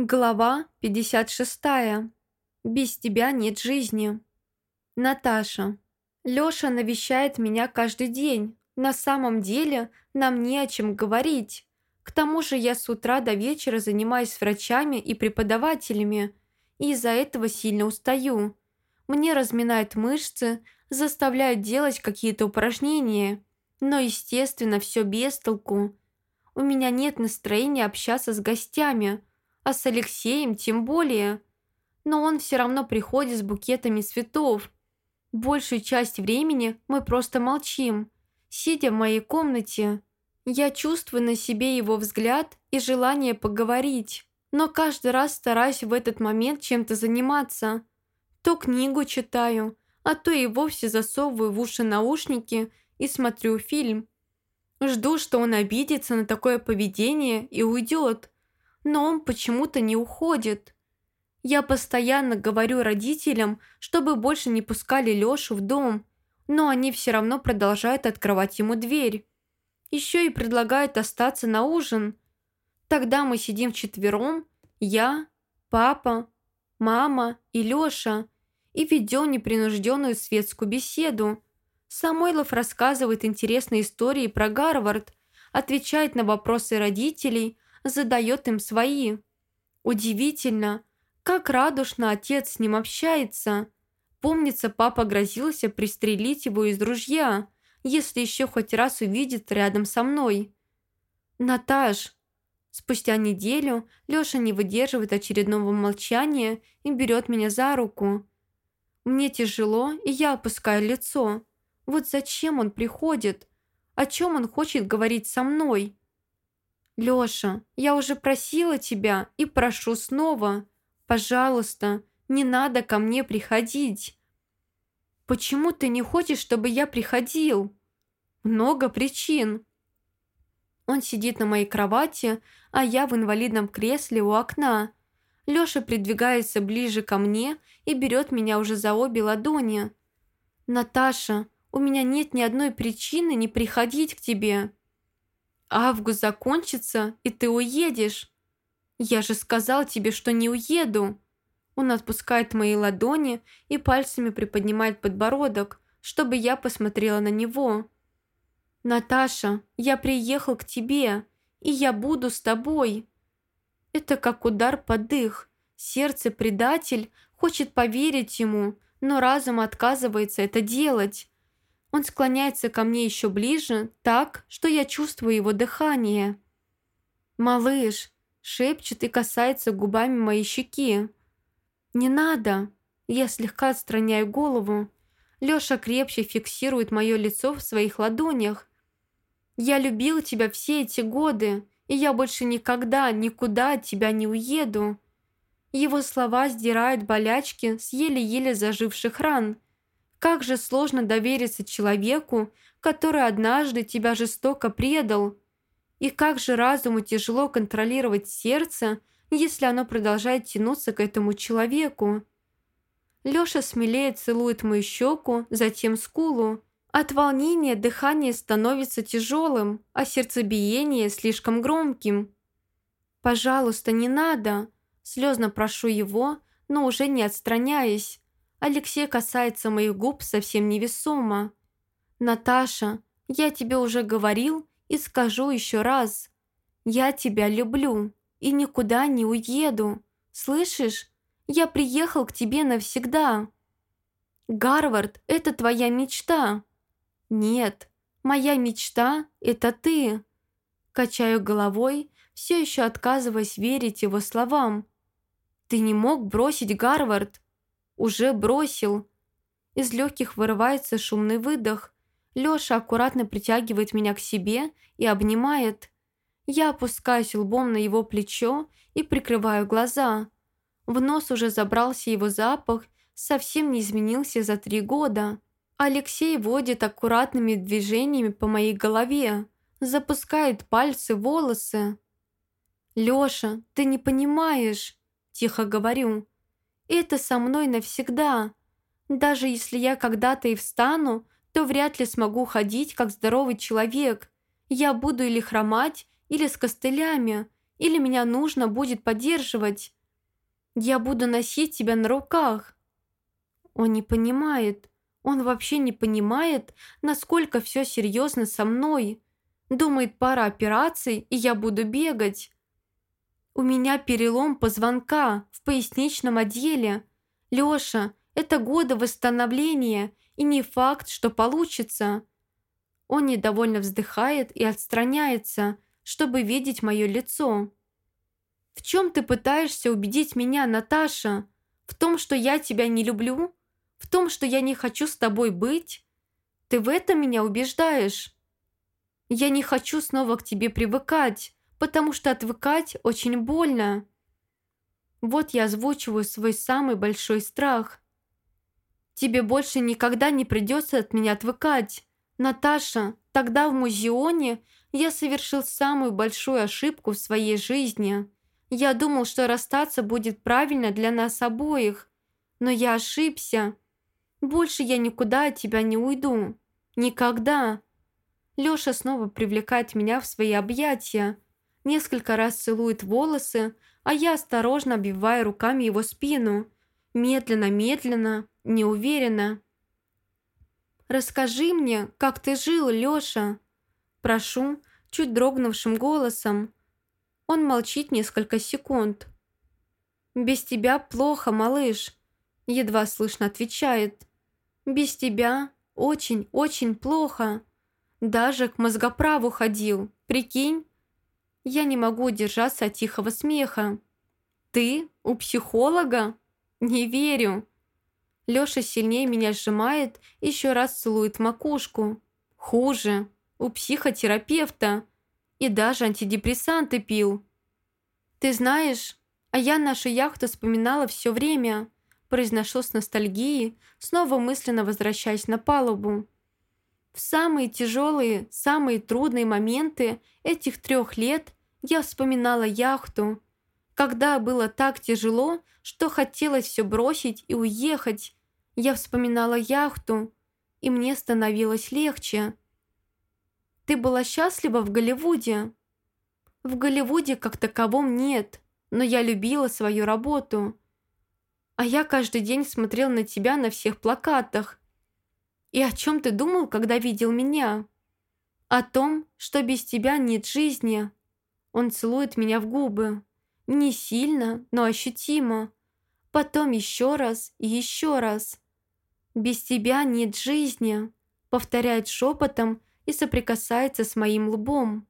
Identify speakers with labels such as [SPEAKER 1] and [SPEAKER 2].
[SPEAKER 1] Глава 56. Без тебя нет жизни. Наташа. Лёша навещает меня каждый день. На самом деле нам не о чем говорить. К тому же я с утра до вечера занимаюсь врачами и преподавателями, и из-за этого сильно устаю. Мне разминают мышцы, заставляют делать какие-то упражнения, но, естественно, все без толку. У меня нет настроения общаться с гостями – а с Алексеем тем более. Но он все равно приходит с букетами цветов. Большую часть времени мы просто молчим, сидя в моей комнате. Я чувствую на себе его взгляд и желание поговорить, но каждый раз стараюсь в этот момент чем-то заниматься. То книгу читаю, а то и вовсе засовываю в уши наушники и смотрю фильм. Жду, что он обидится на такое поведение и уйдет но он почему-то не уходит. Я постоянно говорю родителям, чтобы больше не пускали Лёшу в дом, но они все равно продолжают открывать ему дверь. Еще и предлагают остаться на ужин. Тогда мы сидим вчетвером, я, папа, мама и Лёша, и ведем непринужденную светскую беседу. Самойлов рассказывает интересные истории про Гарвард, отвечает на вопросы родителей – задает им свои. Удивительно, как радушно отец с ним общается. Помнится, папа грозился пристрелить его из ружья, если еще хоть раз увидит рядом со мной. «Наташ!» Спустя неделю Лёша не выдерживает очередного молчания и берет меня за руку. Мне тяжело, и я опускаю лицо. Вот зачем он приходит? О чем он хочет говорить со мной? «Лёша, я уже просила тебя и прошу снова. Пожалуйста, не надо ко мне приходить». «Почему ты не хочешь, чтобы я приходил?» «Много причин». Он сидит на моей кровати, а я в инвалидном кресле у окна. Лёша придвигается ближе ко мне и берет меня уже за обе ладони. «Наташа, у меня нет ни одной причины не приходить к тебе». Август закончится, и ты уедешь. Я же сказал тебе, что не уеду. Он отпускает мои ладони и пальцами приподнимает подбородок, чтобы я посмотрела на него. «Наташа, я приехал к тебе, и я буду с тобой». Это как удар под дых. Сердце предатель хочет поверить ему, но разум отказывается это делать. Он склоняется ко мне еще ближе, так, что я чувствую его дыхание. «Малыш!» – шепчет и касается губами моей щеки. «Не надо!» Я слегка отстраняю голову. Лёша крепче фиксирует мое лицо в своих ладонях. «Я любил тебя все эти годы, и я больше никогда, никуда от тебя не уеду». Его слова сдирают болячки с еле-еле заживших ран – как же сложно довериться человеку, который однажды тебя жестоко предал. И как же разуму тяжело контролировать сердце, если оно продолжает тянуться к этому человеку. Лёша смелее целует мою щеку, затем скулу. От волнения дыхание становится тяжелым, а сердцебиение слишком громким. «Пожалуйста, не надо!» Слезно прошу его, но уже не отстраняясь. Алексей касается моих губ совсем невесомо. «Наташа, я тебе уже говорил и скажу еще раз. Я тебя люблю и никуда не уеду. Слышишь? Я приехал к тебе навсегда. Гарвард – это твоя мечта. Нет, моя мечта – это ты. Качаю головой, все еще отказываясь верить его словам. Ты не мог бросить Гарвард. Уже бросил. Из легких вырывается шумный выдох. Лёша аккуратно притягивает меня к себе и обнимает. Я опускаюсь лбом на его плечо и прикрываю глаза. В нос уже забрался его запах, совсем не изменился за три года. Алексей водит аккуратными движениями по моей голове, запускает пальцы в волосы. «Лёша, ты не понимаешь», – тихо говорю. Это со мной навсегда. Даже если я когда-то и встану, то вряд ли смогу ходить, как здоровый человек. Я буду или хромать, или с костылями. Или меня нужно будет поддерживать? Я буду носить тебя на руках. Он не понимает. Он вообще не понимает, насколько все серьезно со мной. Думает, пара операций, и я буду бегать. У меня перелом позвонка в поясничном отделе. Лёша, это годы восстановления, и не факт, что получится. Он недовольно вздыхает и отстраняется, чтобы видеть мое лицо. «В чем ты пытаешься убедить меня, Наташа? В том, что я тебя не люблю? В том, что я не хочу с тобой быть? Ты в этом меня убеждаешь?» Я не хочу снова к тебе привыкать, потому что отвыкать очень больно. Вот я озвучиваю свой самый большой страх. Тебе больше никогда не придется от меня отвыкать. Наташа, тогда в музеоне я совершил самую большую ошибку в своей жизни. Я думал, что расстаться будет правильно для нас обоих. Но я ошибся. Больше я никуда от тебя не уйду. Никогда. Лёша снова привлекает меня в свои объятия, несколько раз целует волосы, а я осторожно обвиваю руками его спину. Медленно-медленно, неуверенно. «Расскажи мне, как ты жил, Лёша?» Прошу, чуть дрогнувшим голосом. Он молчит несколько секунд. «Без тебя плохо, малыш», едва слышно отвечает. «Без тебя очень-очень плохо». Даже к мозгоправу ходил, прикинь? Я не могу удержаться от тихого смеха. Ты? У психолога? Не верю. Лёша сильнее меня сжимает, еще раз целует макушку. Хуже. У психотерапевта. И даже антидепрессанты пил. Ты знаешь, а я нашу яхту вспоминала все время. Произношу с ностальгией, снова мысленно возвращаясь на палубу. В самые тяжелые, самые трудные моменты этих трех лет я вспоминала яхту. Когда было так тяжело, что хотелось все бросить и уехать, я вспоминала яхту, и мне становилось легче. Ты была счастлива в Голливуде? В Голливуде как таковом нет, но я любила свою работу. А я каждый день смотрел на тебя на всех плакатах, и о чем ты думал, когда видел меня? О том, что без тебя нет жизни. Он целует меня в губы. Не сильно, но ощутимо. Потом еще раз и еще раз. «Без тебя нет жизни», повторяет шепотом и соприкасается с моим лбом.